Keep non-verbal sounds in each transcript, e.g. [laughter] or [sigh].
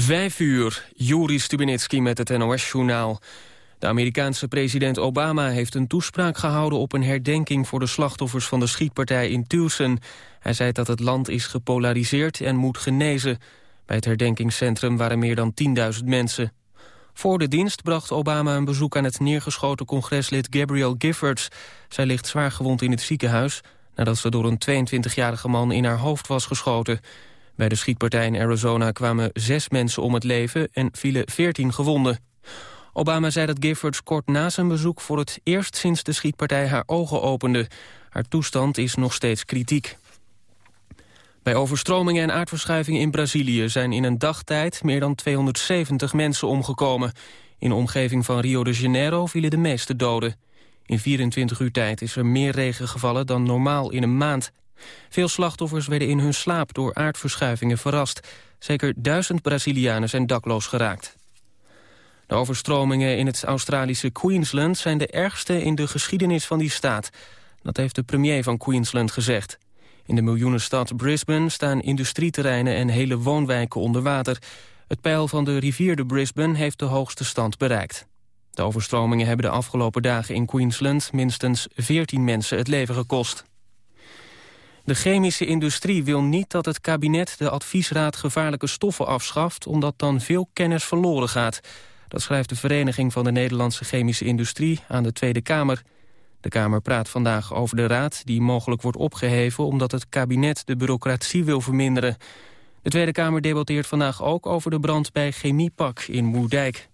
Vijf uur, Juri Stubenitski met het NOS-journaal. De Amerikaanse president Obama heeft een toespraak gehouden... op een herdenking voor de slachtoffers van de schietpartij in Tucson. Hij zei dat het land is gepolariseerd en moet genezen. Bij het herdenkingscentrum waren meer dan 10.000 mensen. Voor de dienst bracht Obama een bezoek aan het neergeschoten congreslid Gabrielle Giffords. Zij ligt zwaar gewond in het ziekenhuis... nadat ze door een 22-jarige man in haar hoofd was geschoten... Bij de schietpartij in Arizona kwamen zes mensen om het leven en vielen veertien gewonden. Obama zei dat Giffords kort na zijn bezoek voor het eerst sinds de schietpartij haar ogen opende. Haar toestand is nog steeds kritiek. Bij overstromingen en aardverschuivingen in Brazilië zijn in een dagtijd meer dan 270 mensen omgekomen. In de omgeving van Rio de Janeiro vielen de meeste doden. In 24 uur tijd is er meer regen gevallen dan normaal in een maand. Veel slachtoffers werden in hun slaap door aardverschuivingen verrast. Zeker duizend Brazilianen zijn dakloos geraakt. De overstromingen in het Australische Queensland zijn de ergste in de geschiedenis van die staat. Dat heeft de premier van Queensland gezegd. In de miljoenenstad Brisbane staan industrieterreinen en hele woonwijken onder water. Het peil van de rivier de Brisbane heeft de hoogste stand bereikt. De overstromingen hebben de afgelopen dagen in Queensland minstens 14 mensen het leven gekost. De chemische industrie wil niet dat het kabinet de adviesraad gevaarlijke stoffen afschaft, omdat dan veel kennis verloren gaat. Dat schrijft de Vereniging van de Nederlandse Chemische Industrie aan de Tweede Kamer. De Kamer praat vandaag over de raad die mogelijk wordt opgeheven omdat het kabinet de bureaucratie wil verminderen. De Tweede Kamer debatteert vandaag ook over de brand bij Chemiepak in Moerdijk.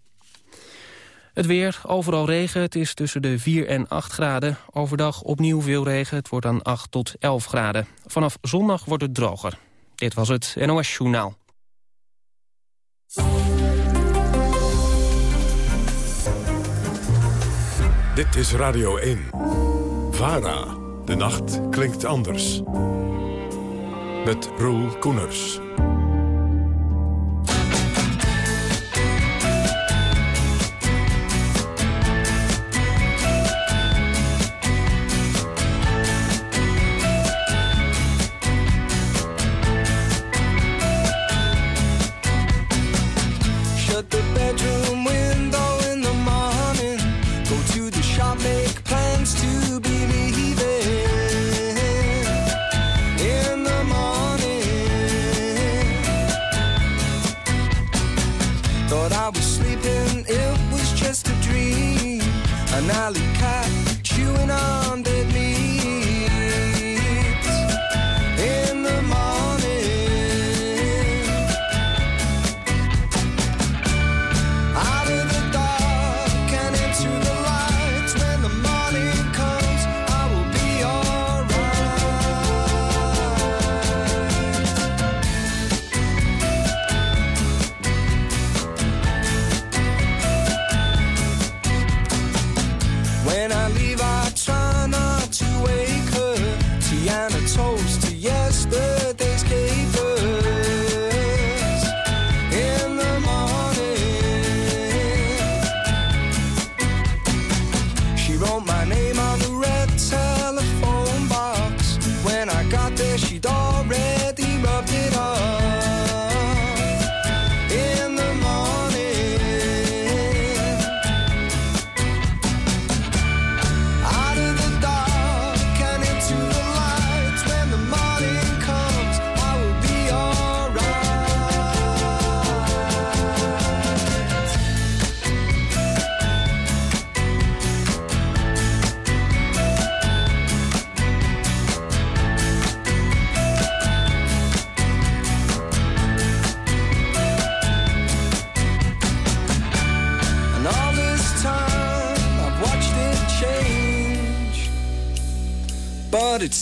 Het weer, overal regen. Het is tussen de 4 en 8 graden. Overdag opnieuw veel regen. Het wordt dan 8 tot 11 graden. Vanaf zondag wordt het droger. Dit was het NOS Journaal. Dit is Radio 1. VARA. De nacht klinkt anders. Met Roel Koeners.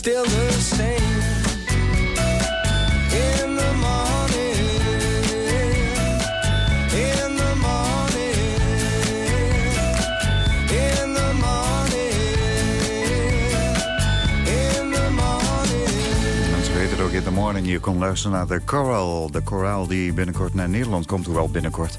Still the same. In the morning, in the morning, in the morning, in the morning. Mensen weten het ook in de morning je kon luisteren naar de Coral. De Coral die binnenkort naar Nederland komt. Hoewel binnenkort.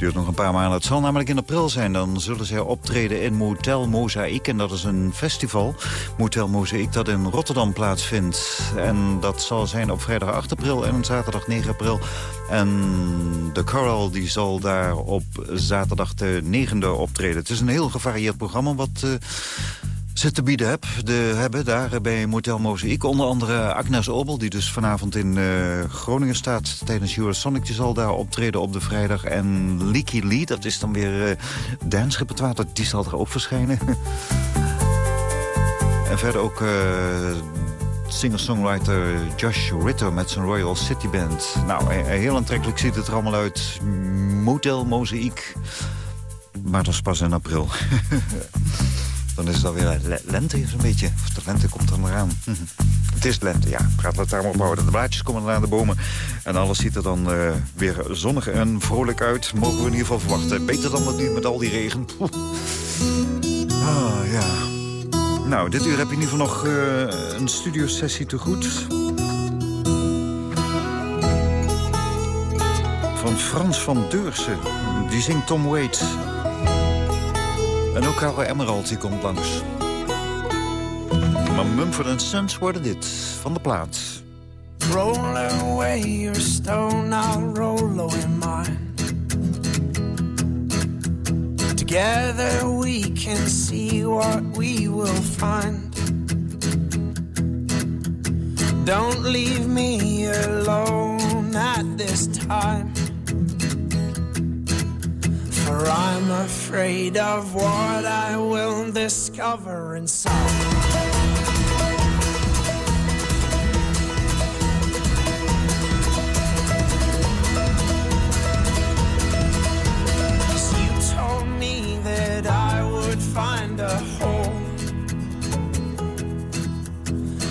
Duurt nog een paar maanden. Het zal namelijk in april zijn. Dan zullen zij optreden in Motel Mozaïek. En dat is een festival. Motel Mozaïek dat in Rotterdam plaatsvindt. En dat zal zijn op vrijdag 8 april en zaterdag 9 april. En de Coral die zal daar op zaterdag de 9e optreden. Het is een heel gevarieerd programma wat... Uh, ze te bieden heb, de, hebben daar bij Motel Mozaïek. Onder andere Agnes Obel, die dus vanavond in uh, Groningen staat... tijdens Eurosonic, die zal daar optreden op de vrijdag. En Leaky Lee, dat is dan weer uh, dance die zal er ook verschijnen. [laughs] en verder ook... Uh, singer-songwriter Josh Ritter met zijn Royal City Band. Nou, heel aantrekkelijk ziet het er allemaal uit. Motel Mozaïek. Maar dat is pas in april. [laughs] Dan is het alweer lente een beetje. Of de lente komt er eraan. Het is lente, ja. Gaat het daar maar op houden. De blaadjes komen aan de bomen. En alles ziet er dan uh, weer zonnig en vrolijk uit. Mogen we in ieder geval verwachten. Beter dan wat nu met al die regen. Ah, ja. Nou, dit uur heb je in ieder geval nog uh, een studiosessie te goed. Van Frans van Deursen. Die zingt Tom Waits. Caro Emerald die komt langs. Maar Mumford Sons worden dit, van de plaat. Roll away your stone, I'll roll away mine. Together we can see what we will find. Don't leave me alone at this time. For I'm afraid of what I will discover inside. you told me that I would find a hole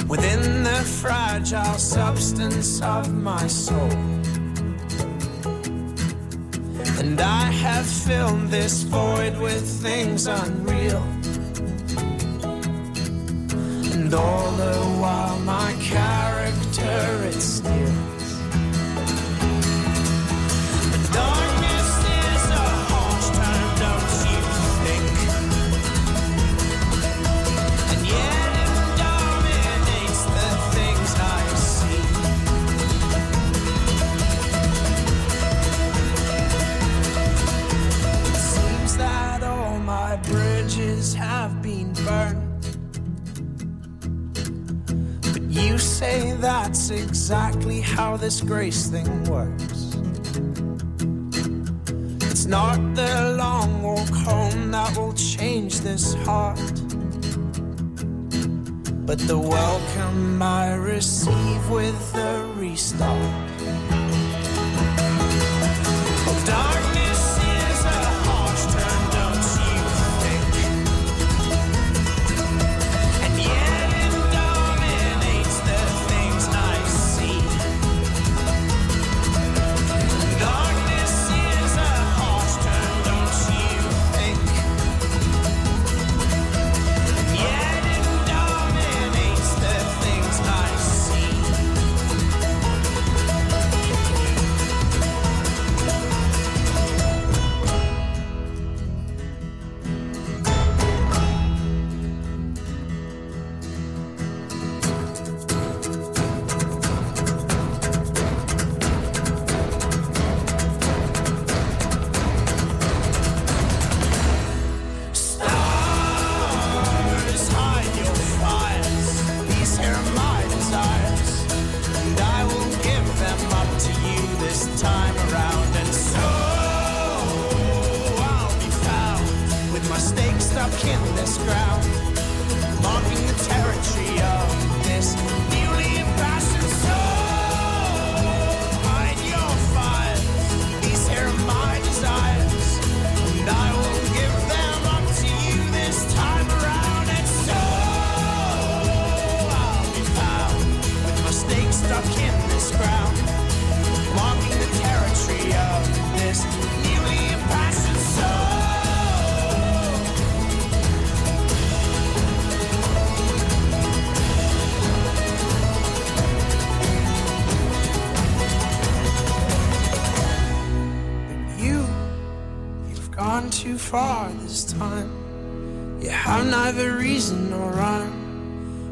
within the fragile substance of my soul. And I have filled this void with things unreal. And all the while my character it steals. But that's exactly how this grace thing works. It's not the long walk home that will change this heart. But the welcome I receive with the restart.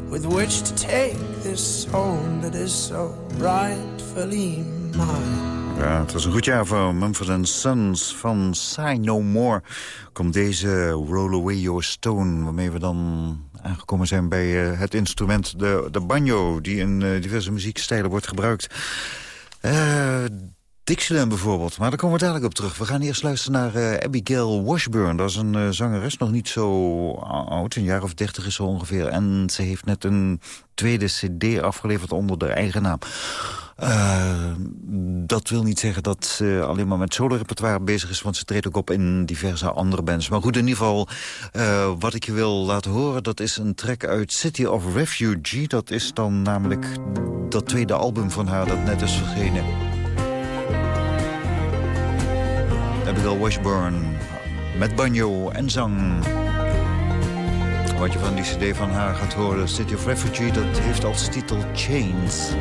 With which to take this that is so mine. Ja, het was een goed jaar voor Mumford Sons van Sign No More. Komt deze Roll Away Your Stone, waarmee we dan aangekomen zijn bij uh, het instrument de, de banjo... die in uh, diverse muziekstijlen wordt gebruikt. Uh, Dixieland bijvoorbeeld, maar daar komen we dadelijk op terug. We gaan eerst luisteren naar uh, Abigail Washburn. Dat is een uh, zangeres, nog niet zo oud, een jaar of dertig is zo ongeveer. En ze heeft net een tweede cd afgeleverd onder de eigen naam. Uh, dat wil niet zeggen dat ze alleen maar met solo-repertoire bezig is... want ze treedt ook op in diverse andere bands. Maar goed, in ieder geval, wat ik je wil laten horen... dat is een track uit City of Refugee. Dat is dan namelijk dat tweede album van haar dat net is verschenen. Abigail Washburn met banjo en zang. Wat je van die cd van haar gaat horen, City of Refugee... dat heeft als titel Chains.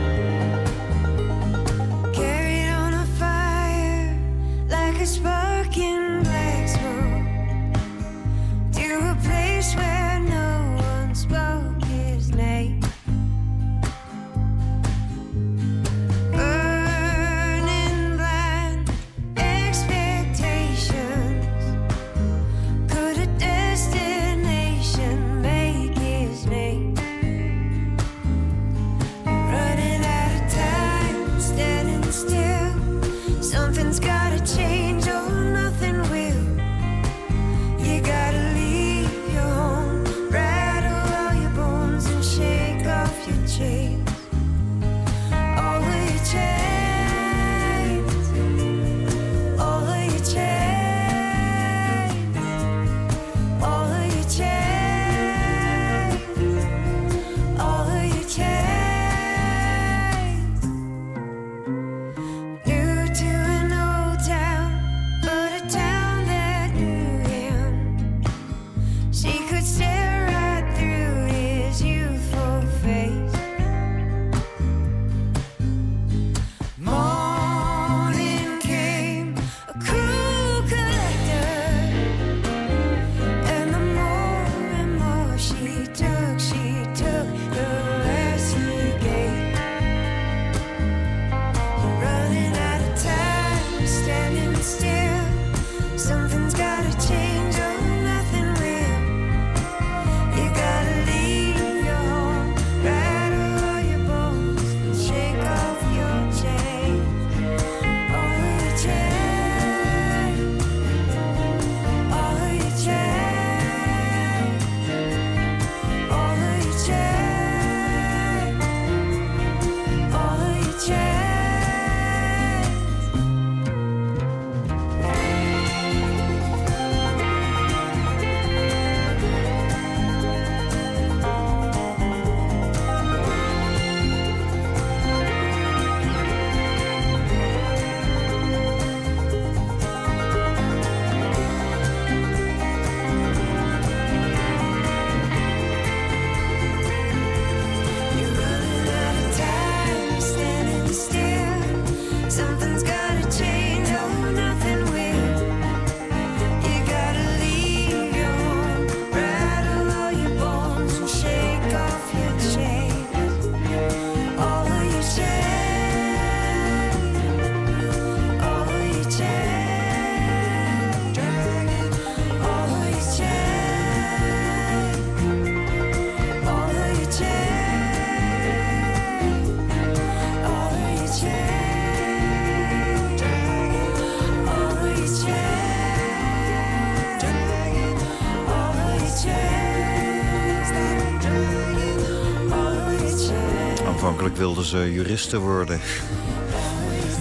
Ze juristen worden.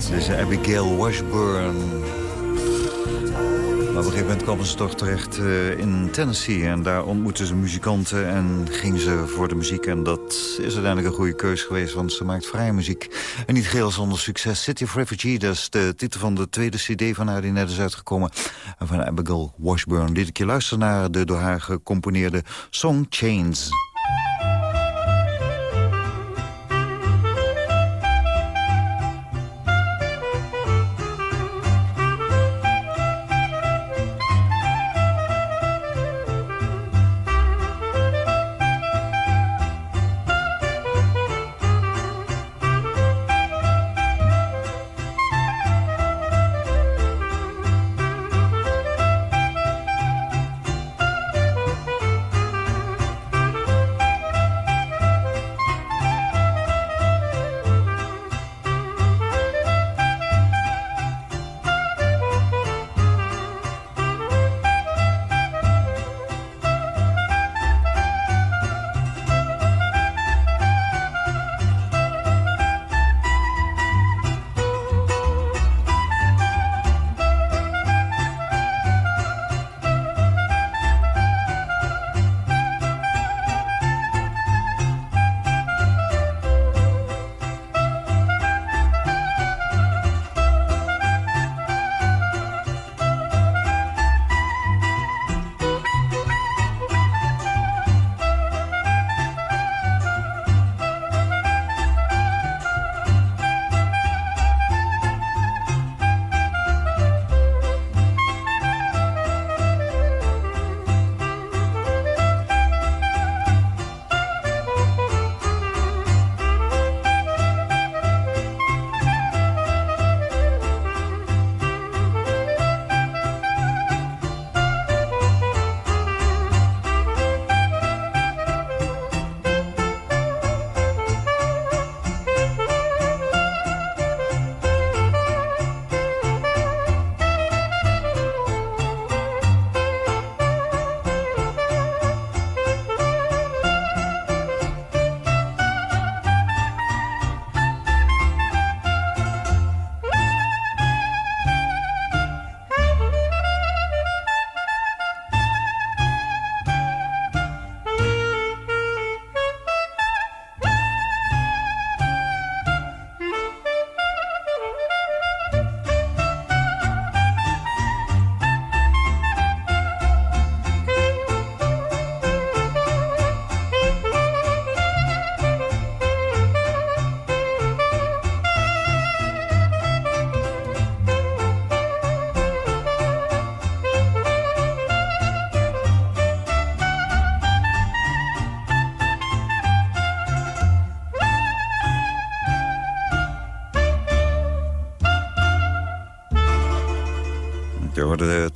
Deze Abigail Washburn. Maar op een gegeven moment kwamen ze toch terecht eh, in Tennessee. En daar ontmoetten ze muzikanten en gingen ze voor de muziek. En dat is uiteindelijk een goede keus geweest, want ze maakt vrije muziek. En niet geheel zonder succes. City of Refugee, dat is de titel van de tweede cd van haar die net is uitgekomen. En van Abigail Washburn. Dit keer luisteren naar de door haar gecomponeerde Song Chains.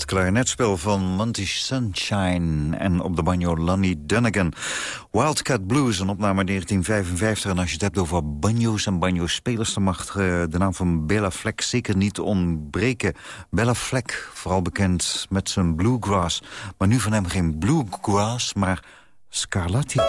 klarinetspel van Monty Sunshine en op de banjo Lonnie Dunnigan. Wildcat Blues, een opname 1955. En als je het hebt over banjo's en banjo-spelers... dan mag eh, de naam van Bella Fleck zeker niet ontbreken. Bella Fleck, vooral bekend met zijn bluegrass. Maar nu van hem geen bluegrass, maar scarlatti.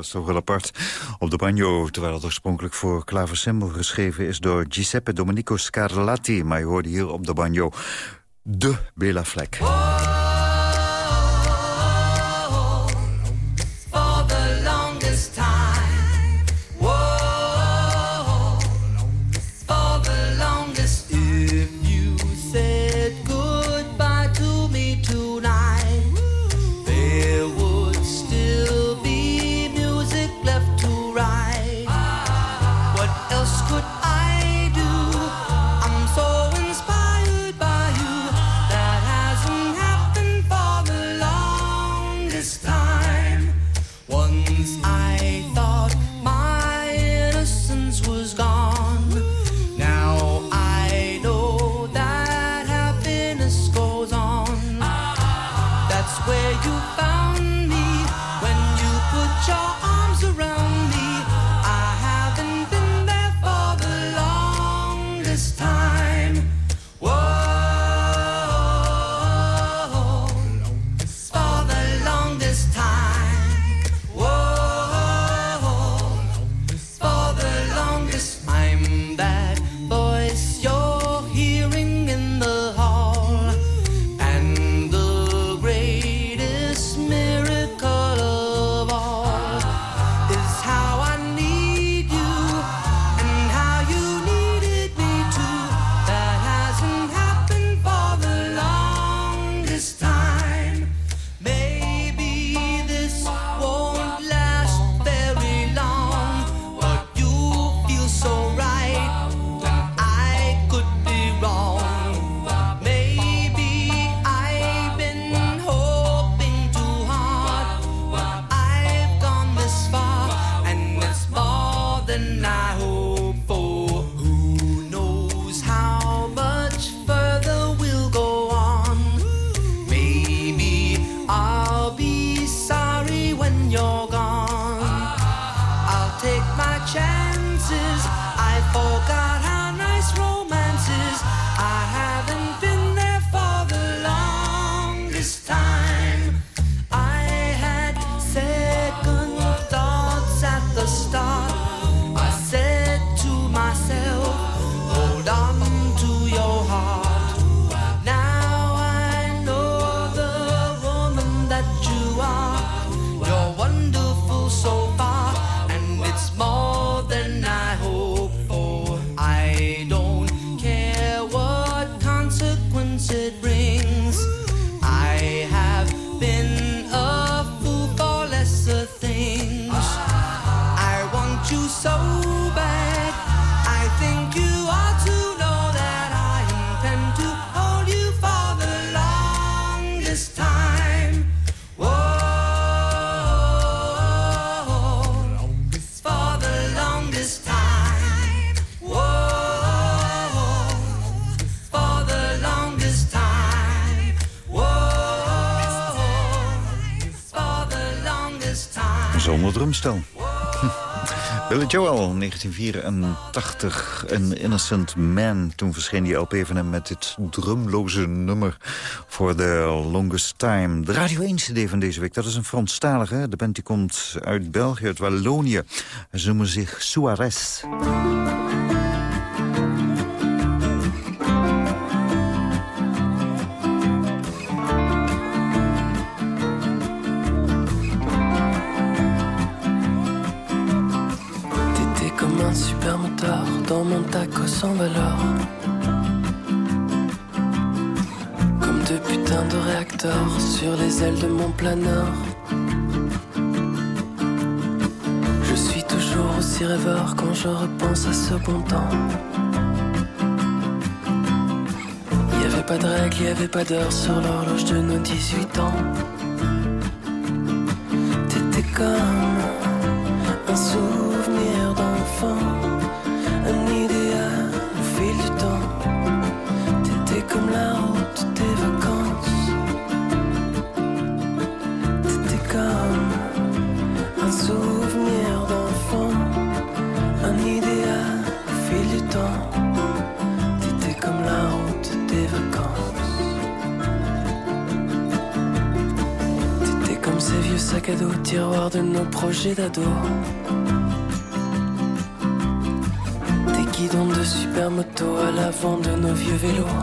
dat is toch wel apart. Op de banjo, terwijl het oorspronkelijk voor klaversembel geschreven is... door Giuseppe Domenico Scarlatti, maar je hoorde hier op de banjo... de Bela Fleck. Billy Joel, 1984, een Innocent Man. Toen verscheen die LP van hem met dit drumloze nummer voor The Longest Time. De Radio 1 CD van deze week, dat is een Franstalige. De band die komt uit België, uit Wallonië. Ze noemen zich Suarez. Comme deux putains de réacteurs sur les ailes de mon planeur. Je suis toujours aussi rêveur quand je repense à ce bon temps. Y avait pas de règles, y avait pas d'heure sur l'horloge de nos 18 ans. T'étais comme dos, tiroirs de nos projets d'ado. Des guidons de supermoto à l'avant de nos vieux vélos.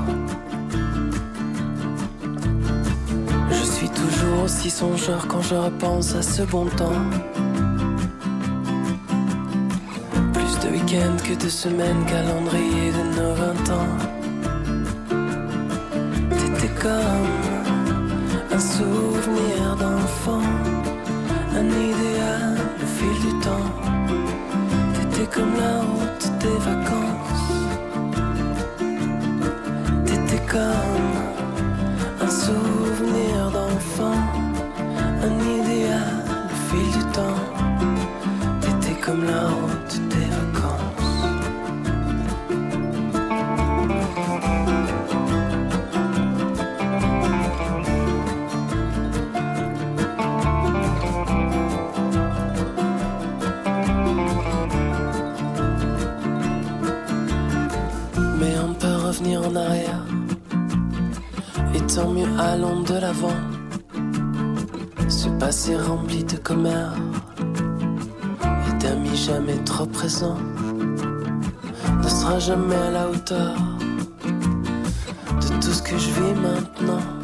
Je suis toujours aussi songeur quand je repense à ce bon temps. Plus de week-ends que de semaines, calendrier de nos vingt ans. T'étais comme un souvenir d'enfant, un idéal au fil du temps. T'étais comme la route des vacances. T'étais comme un souvenir d'enfant, un idéal au fil du temps. T'étais comme la route arrière. Et tant mieux, allons de l'avant. Ce passé rempli de commères et d'amis jamais trop présents ne sera jamais à la hauteur de tout ce que je vis maintenant.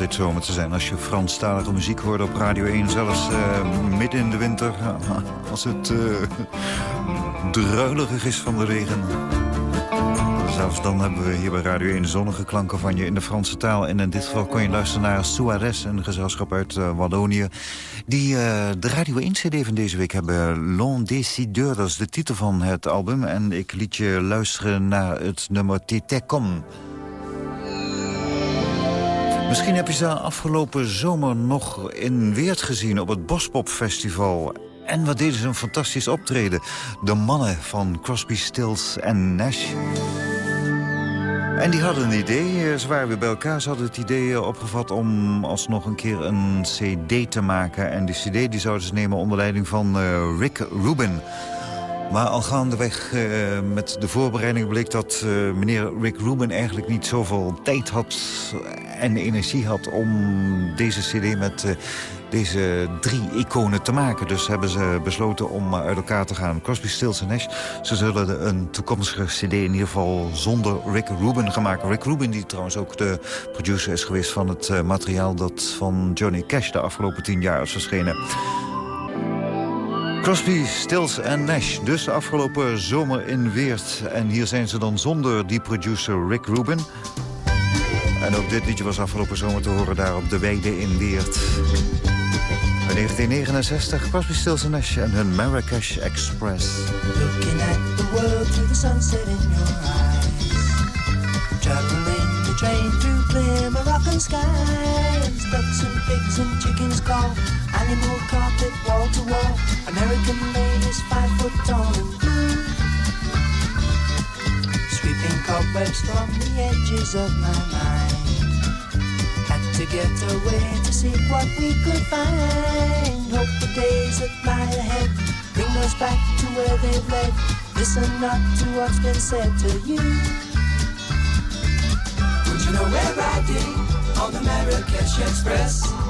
Altijd zomer te zijn als je Franstalige muziek hoort op Radio 1. Zelfs eh, midden in de winter, [laughs] als het druilerig is van de regen. Zelfs dan hebben we hier bij Radio 1 zonnige klanken van je in de Franse taal. En in dit geval kon je luisteren naar Suarez, een gezelschap uit eh, Wallonië. Die de Radio 1 CD van deze week hebben. L'on décideur, dat is de titel van het album. En ik liet je luisteren naar het nummer Tété Comme. Misschien heb je ze afgelopen zomer nog in Weert gezien op het Bospop Festival. En wat deden ze een fantastisch optreden. De mannen van Crosby, Stills en Nash. En die hadden een idee, eh, ze waren weer bij elkaar. Ze hadden het idee eh, opgevat om alsnog een keer een cd te maken. En die cd die zouden ze nemen onder leiding van eh, Rick Rubin. Maar al gaandeweg uh, met de voorbereiding bleek dat uh, meneer Rick Rubin eigenlijk niet zoveel tijd had en energie had om deze cd met uh, deze drie iconen te maken. Dus hebben ze besloten om uit elkaar te gaan. Crosby, Stills en Nash, ze zullen een toekomstige cd in ieder geval zonder Rick Rubin gaan maken. Rick Rubin die trouwens ook de producer is geweest van het materiaal dat van Johnny Cash de afgelopen tien jaar is verschenen. Crosby, Stills en Nash. Dus afgelopen zomer in Weert. En hier zijn ze dan zonder die producer Rick Rubin. En ook dit liedje was afgelopen zomer te horen daar op de weide in Weert. In 1969, Crosby, Stills en Nash en hun Marrakesh Express. Looking at the world through the sunset in your eyes. Traveling the train through clear Moroccan skies. Ducks and pigs and chickens call. Animal carpet wall to wall. American ladies five foot tall and blue. Sweeping cobwebs from the edges of my mind. Had to get away to see what we could find. Hope the days that lie ahead bring us back to where they've led. Listen not to what's been said to you. Would you know we're riding on the Marrakesh Express?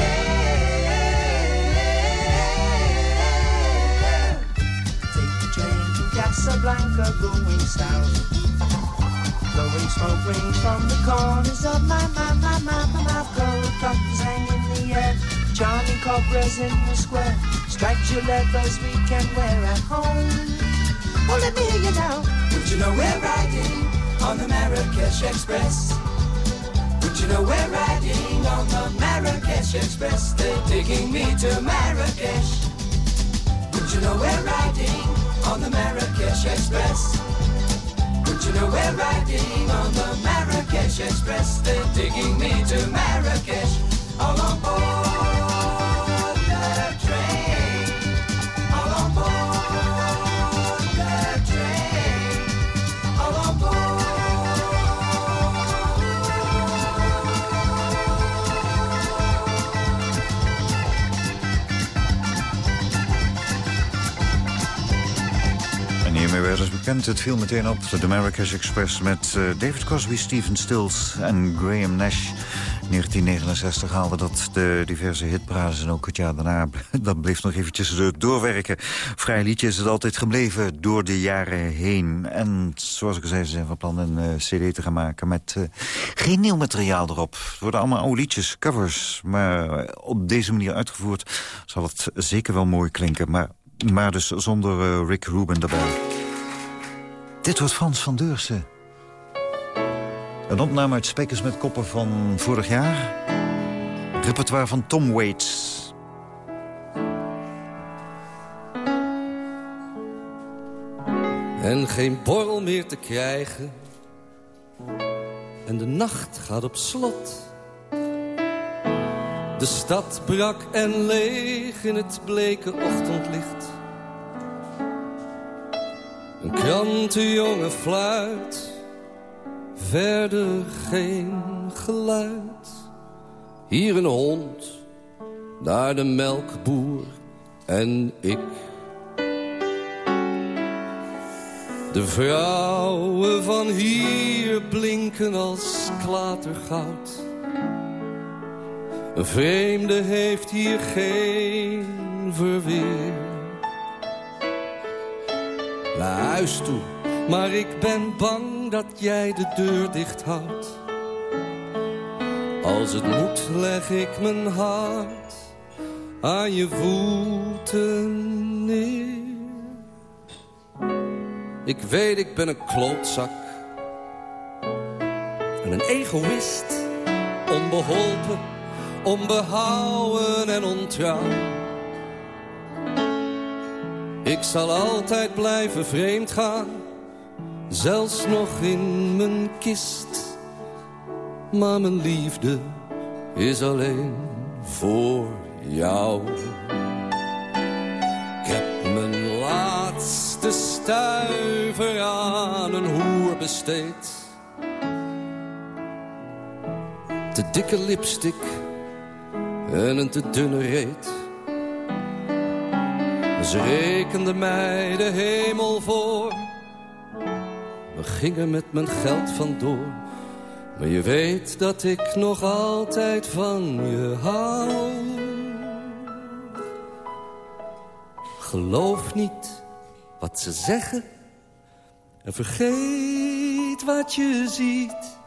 Casablanca going south. Blowing smoke rings from the corners of my, my, my, my, my mouth. Gold buttons hang in the air. Charming cobras in the square. Striped your leathers we can wear at home. Well, let me hear you now. Would you know we're riding on the Marrakesh Express? Would you know we're riding on the Marrakesh Express? They're taking me to Marrakesh. Would you know we're riding on the Marrakesh Express? Would you know we're riding on the Marrakesh Express? They're taking me to Marrakesh. All on board Het viel meteen op. De Marrakesh Express met eh, David Crosby, Stephen Stills en Graham Nash. 1969 haalde dat de diverse hitparades en ook het jaar daarna. [laughs] Dat bleef nog eventjes doorwerken. Vrij liedje is het altijd gebleven door de jaren heen. En zoals ik al zei, ze zijn van plan een eh, cd te gaan maken met eh, geen nieuw materiaal erop. Het worden allemaal oude liedjes, covers. Maar eh, op deze manier uitgevoerd zal het zeker wel mooi klinken. Maar, maar dus zonder eh, Rick Rubin erbij. Dit wordt Frans van Deursen. Een opname uit Spekers met Koppen van vorig jaar. Repertoire van Tom Waits. En geen borrel meer te krijgen. En de nacht gaat op slot. De stad brak en leeg in het bleke ochtendlicht. Krantenjongen fluit. Verder geen geluid. Hier een hond, daar de melkboer en ik. De vrouwen van hier blinken als klatergoud. Een vreemde heeft hier geen verweer. Naar huis toe, maar ik ben bang dat jij de deur dicht houdt. Als het moet leg ik mijn hart aan je voeten neer. Ik weet, ik ben een klootzak. En een egoïst, onbeholpen, onbehouden en ontrouw. Ik zal altijd blijven vreemd gaan, zelfs nog in mijn kist. Maar mijn liefde is alleen voor jou. Ik heb mijn laatste stuiver aan een hoer besteed. Te dikke lipstick en een te dunne reet. Ze rekende mij de hemel voor. We gingen met mijn geld vandoor. Maar je weet dat ik nog altijd van je hou. Geloof niet wat ze zeggen. En vergeet wat je ziet.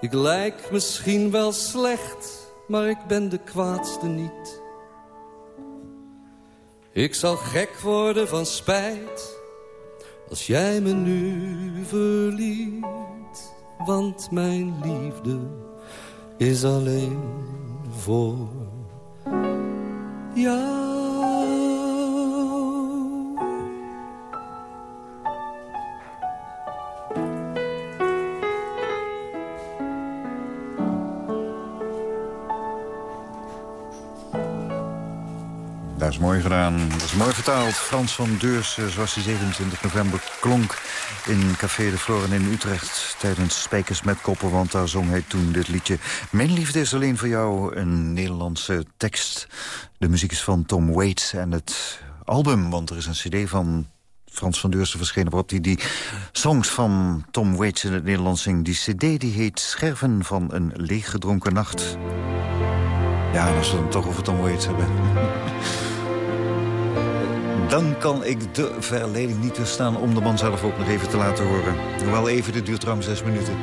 Ik lijk misschien wel slecht, maar ik ben de kwaadste niet. Ik zal gek worden van spijt, als jij me nu verliet. Want mijn liefde is alleen voor jou. Mooi gedaan. Dat is mooi vertaald. Frans van Deurs, zoals die 27 november klonk in Café de Floren in Utrecht... tijdens Spijkers met Koppen, want daar zong hij toen dit liedje. Mijn liefde is alleen voor jou, een Nederlandse tekst. De muziek is van Tom Waits en het album, want er is een cd van... Frans van Deursen verschenen waarop hij die songs van Tom Waits in het Nederlands zingt. Die cd die heet Scherven van een leeggedronken nacht. Ja, als we het toch over Tom Waits hebben. [laughs] Dan kan ik de verleiding niet weerstaan om de man zelf ook nog even te laten horen. Hoewel even, dit duurt ruim zes minuten.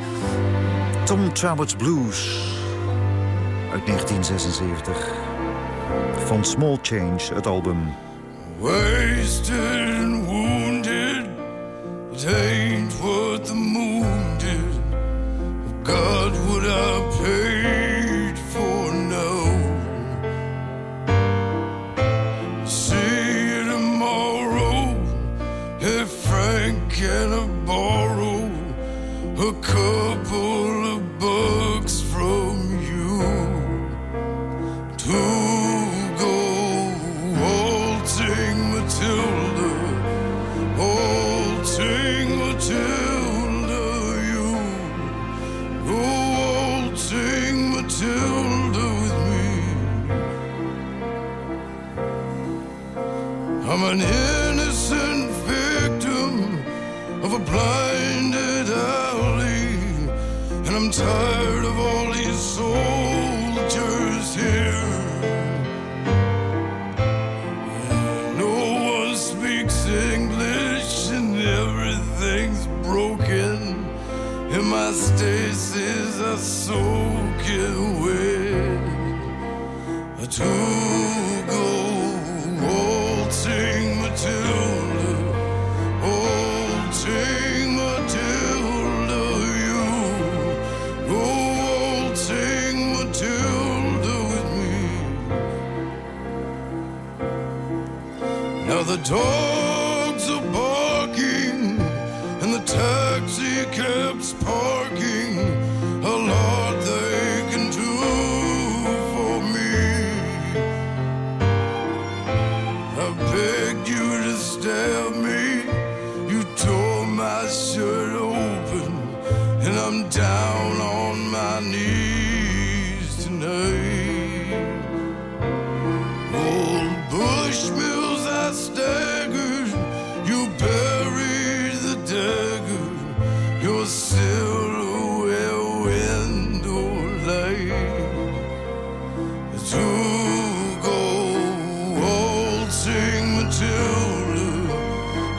Tom Trabot's Blues uit 1976. Van Small Change, het album. Wasted and wounded, it ain't the moon did. God, would I paid can I borrow a couple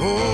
Oh.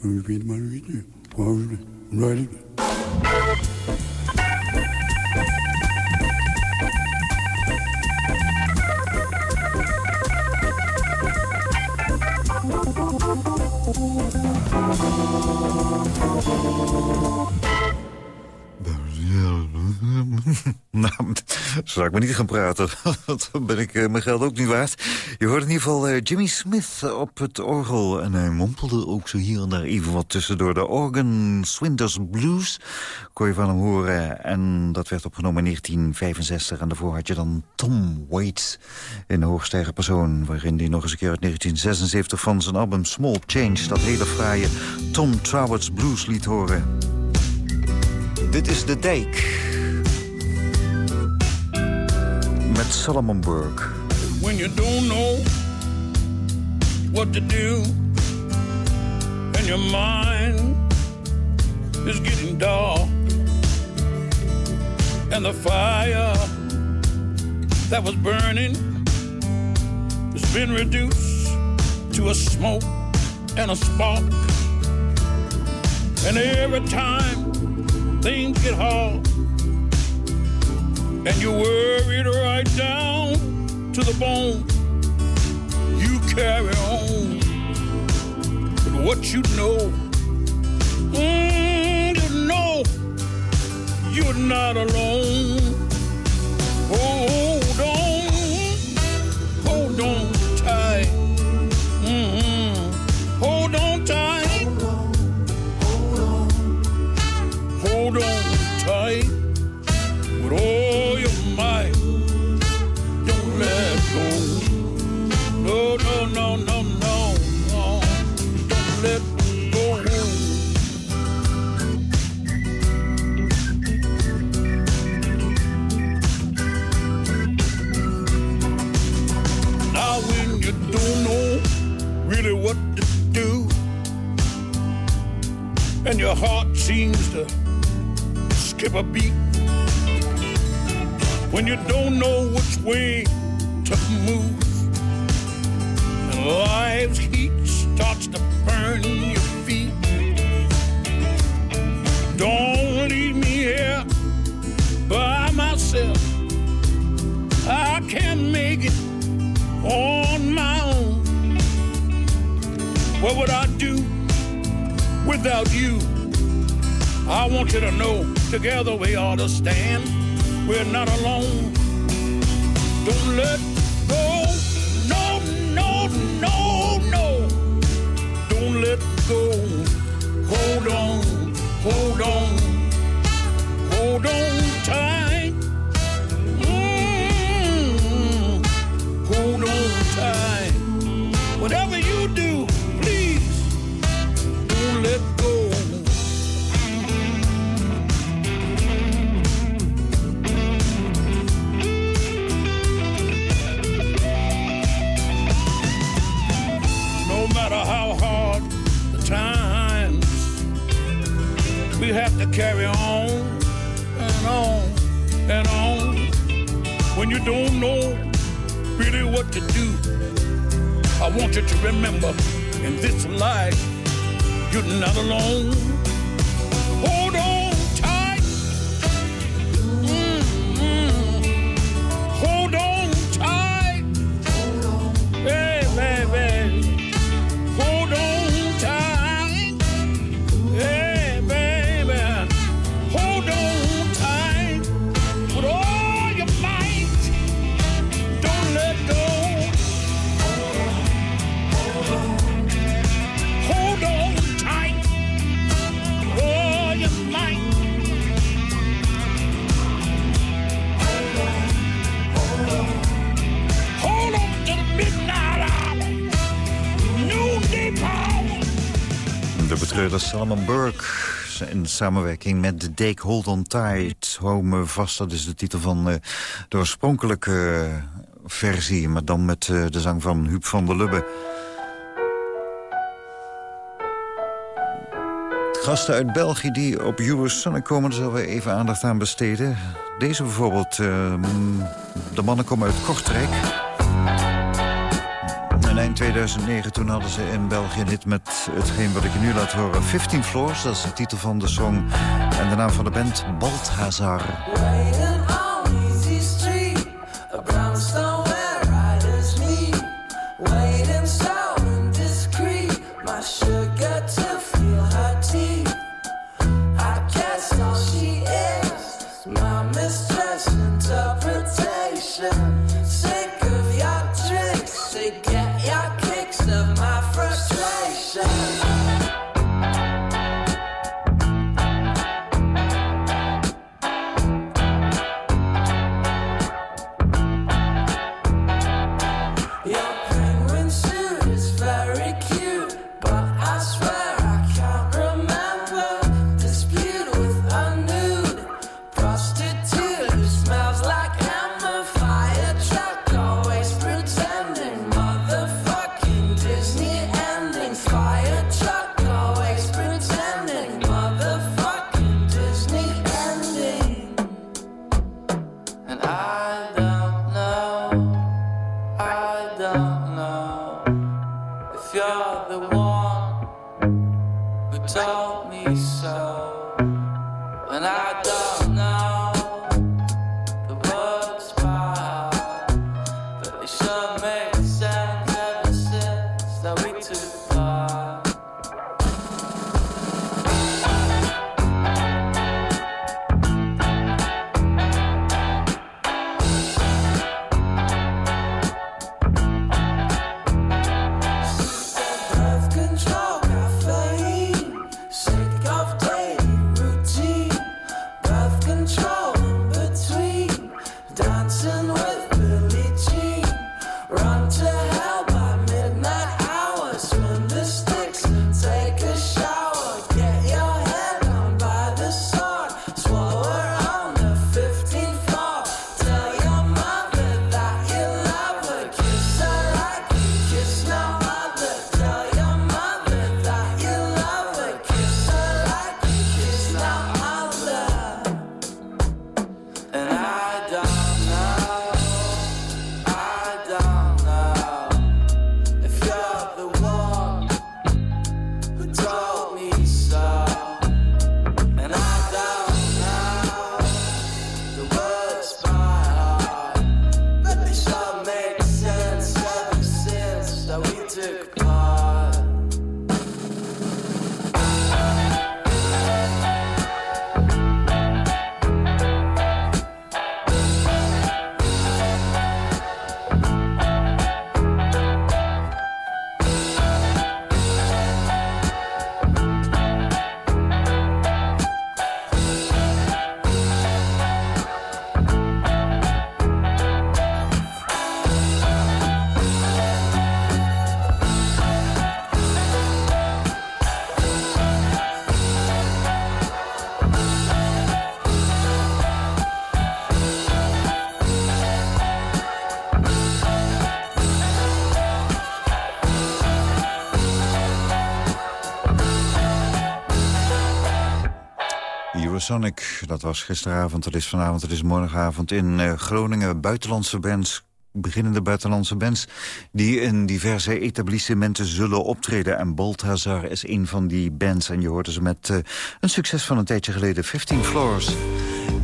We vinden maar niet. beetje. Pauze. Zo zou ik maar niet gaan praten. [laughs] Want dan ben ik eh, mijn geld ook niet waard. Je hoort in ieder geval eh, Jimmy Smith op het orgel. En hij mompelde ook zo hier en daar even wat tussendoor. De organ Swinders Blues kon je van hem horen. En dat werd opgenomen in 1965. En daarvoor had je dan Tom Waits in hoogstijger persoon. Waarin hij nog eens een keer uit 1976 van zijn album Small Change... dat hele fraaie Tom Trower's Blues liet horen. Dit is De Dijk. Met Solomon Burke. when you don't know what to do and your mind is getting dark and the fire that was burning has been reduced to a smoke and a spark and every time things get hard and you're worried right down to the bone. You carry on with what you know. Mm, you know you're not alone. Hold on, shooting out alone. De betreurde Salomon Burke in samenwerking met de Dake Hold on Tight. Hou me vast, dat is de titel van eh, de oorspronkelijke eh, versie. Maar dan met eh, de zang van Huub van der Lubbe. Gasten uit België die op Eurosonic komen, daar zullen we even aandacht aan besteden. Deze bijvoorbeeld, de mannen komen uit Kortrijk. Eind 2009 toen hadden ze in België een hit met hetgeen wat ik je nu laat horen. 15 Floors, dat is de titel van de song. En de naam van de band, Balthazar. Dat was gisteravond, dat is vanavond, het is morgenavond in eh, Groningen. Buitenlandse bands, beginnende buitenlandse bands... die in diverse etablissementen zullen optreden. En Balthazar is een van die bands. En je hoorde ze met eh, een succes van een tijdje geleden, 15 Floors.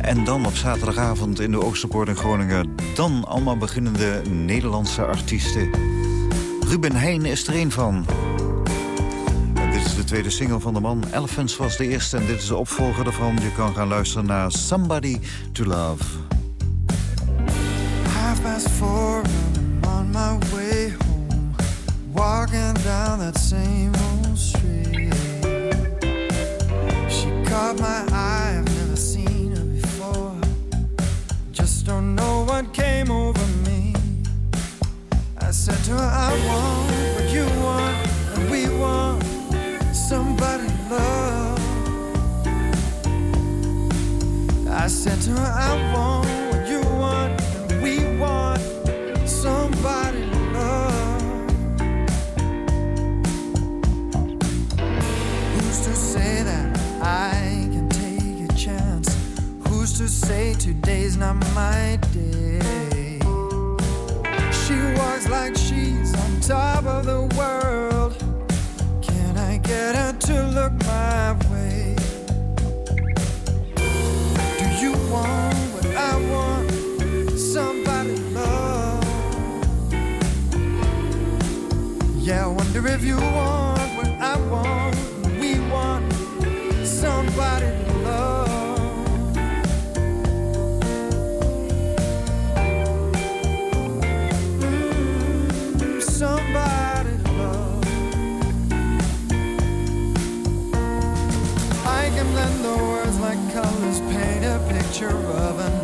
En dan op zaterdagavond in de Oosterpoort in Groningen... dan allemaal beginnende Nederlandse artiesten. Ruben Heijn is er een van. Tweede single van de man. Elephants was de eerste en dit is de opvolger daarvan. Je kan gaan luisteren naar Somebody to Love. Half past four, I'm on my way home. Walking down that same old street. She caught my eye, I've never seen her before. Just don't know what came over me. I said to her, I want I said to her, I want what you want, and we want somebody to love. Who's to say that I can take a chance? Who's to say today's not my day? She walks like she's on top of the world. Can I get her to look my way? Wonder if you want what I want. We want somebody to love. Mm, Somebody to love. I can blend the words like colors, paint a picture of another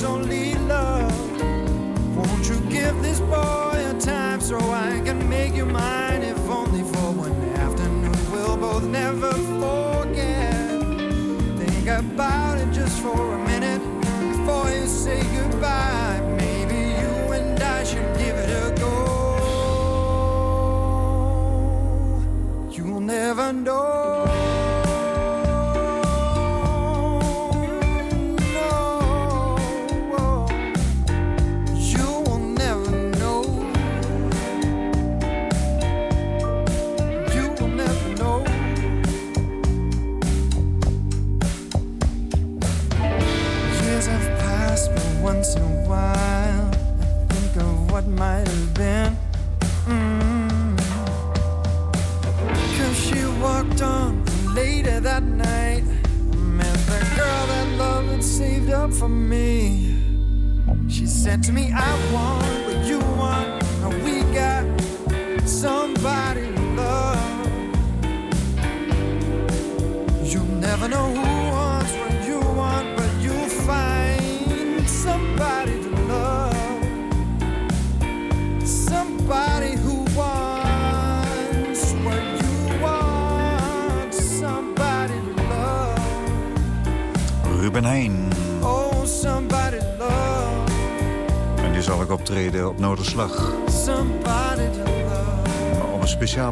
believe only love. Won't you give this boy a time so I can make you mine, if only for one afternoon? We'll both never forget. Think about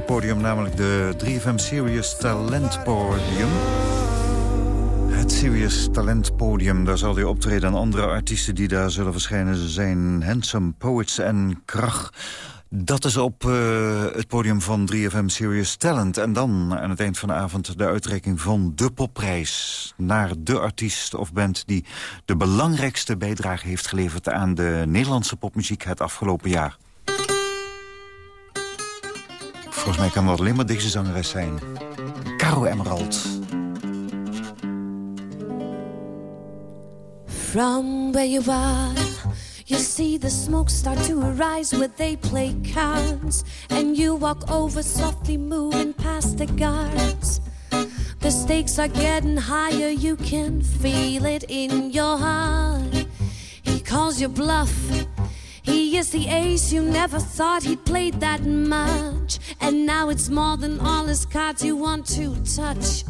podium, namelijk de 3FM Serious Talent Podium. Het Serious Talent Podium, daar zal hij optreden. En andere artiesten die daar zullen verschijnen zijn Handsome Poets en Krach. Dat is op eh, het podium van 3FM Serious Talent. En dan aan het eind van de avond de uitreiking van de popprijs... naar de artiest of band die de belangrijkste bijdrage heeft geleverd... aan de Nederlandse popmuziek het afgelopen jaar. Volgens mij kan dat alleen maar deze zangeres zijn. Caro Emerald. From where you are, you see the smoke start to arise where they play cards. And you walk over softly, moving past the guards. The stakes are getting higher, you can feel it in your heart. He calls you bluff. He is the ace you never thought he'd played that much. And now it's more than all his cards you want to touch.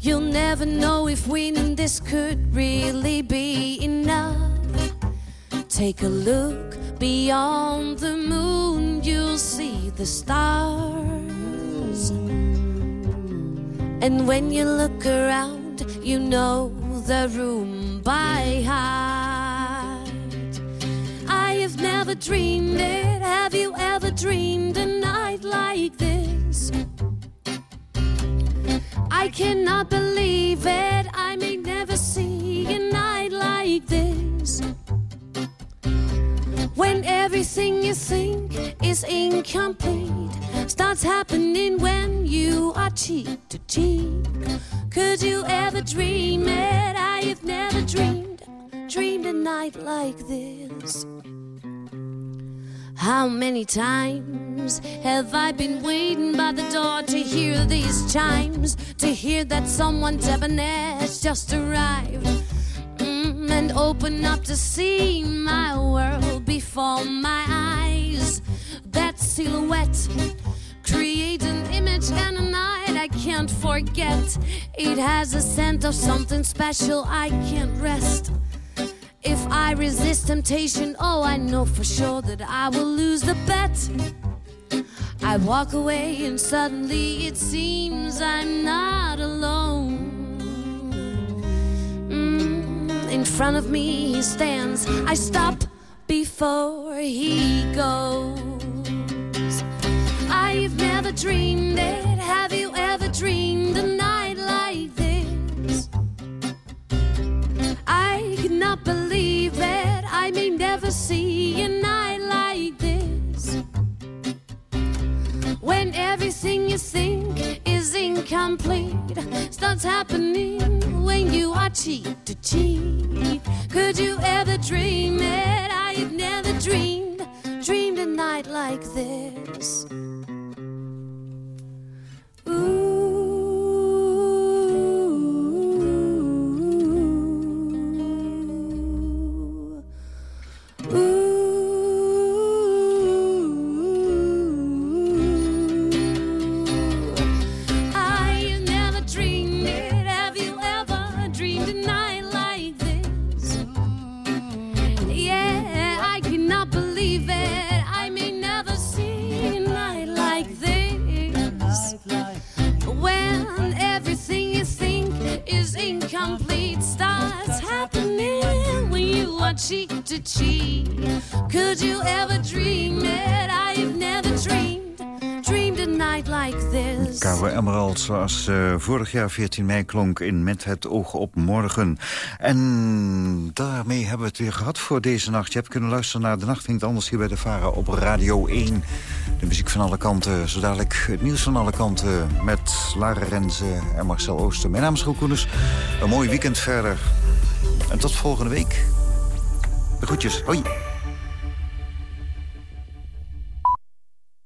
You'll never know if winning this could really be enough. Take a look beyond the moon, you'll see the stars. And when you look around, you know the room by heart. Have never dreamed it. Have you ever dreamed a night like this? I cannot believe it. I may never see a night like this. When everything you think is incomplete starts happening when you are cheek to cheek. Could you ever dream it? I have never dreamed, dreamed a night like this. How many times have I been waiting by the door to hear these chimes? To hear that someone debonair's just arrived mm, and open up to see my world before my eyes. That silhouette create an image and a night I can't forget. It has a scent of something special I can't rest. If I resist temptation, oh, I know for sure that I will lose the bet. I walk away and suddenly it seems I'm not alone. Mm, in front of me he stands. I stop before he goes. I've never dreamed it. Have you ever dreamed believe it. I may never see a night like this. When everything you think is incomplete starts happening when you are cheek to cheek. Could you ever dream it? I have never dreamed, dreamed a night like this. I Caro Emerald, zoals eh, vorig jaar 14 mei klonk in Met het oog op morgen. En daarmee hebben we het weer gehad voor deze nacht. Je hebt kunnen luisteren naar De Nacht Vindt Anders hier bij de Vara op Radio 1. De muziek van alle kanten, zo dadelijk het nieuws van alle kanten... met Lara Renze en Marcel Ooster. Mijn naam is Koeners. Een mooi weekend verder. En tot volgende week. De groetjes. Hoi.